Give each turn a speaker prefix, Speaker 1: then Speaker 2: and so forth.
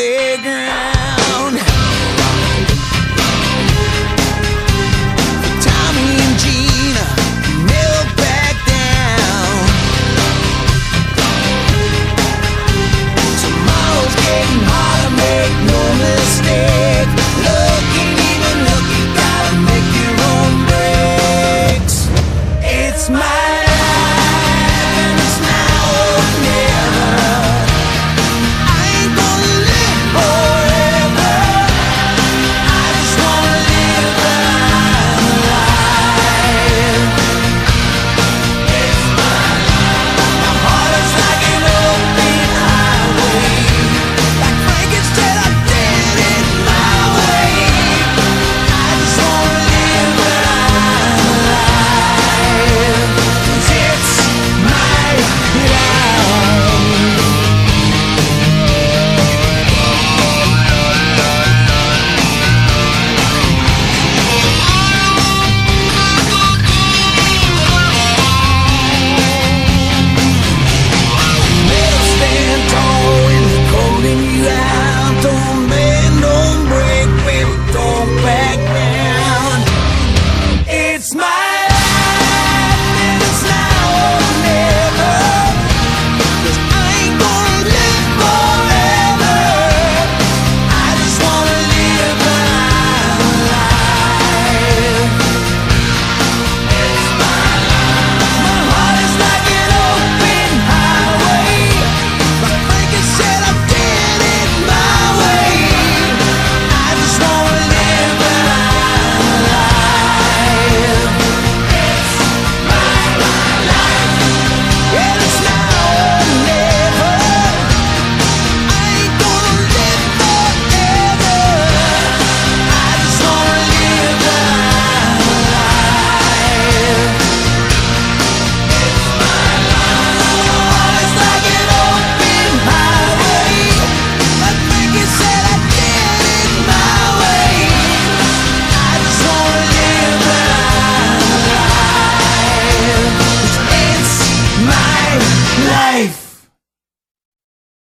Speaker 1: the ground.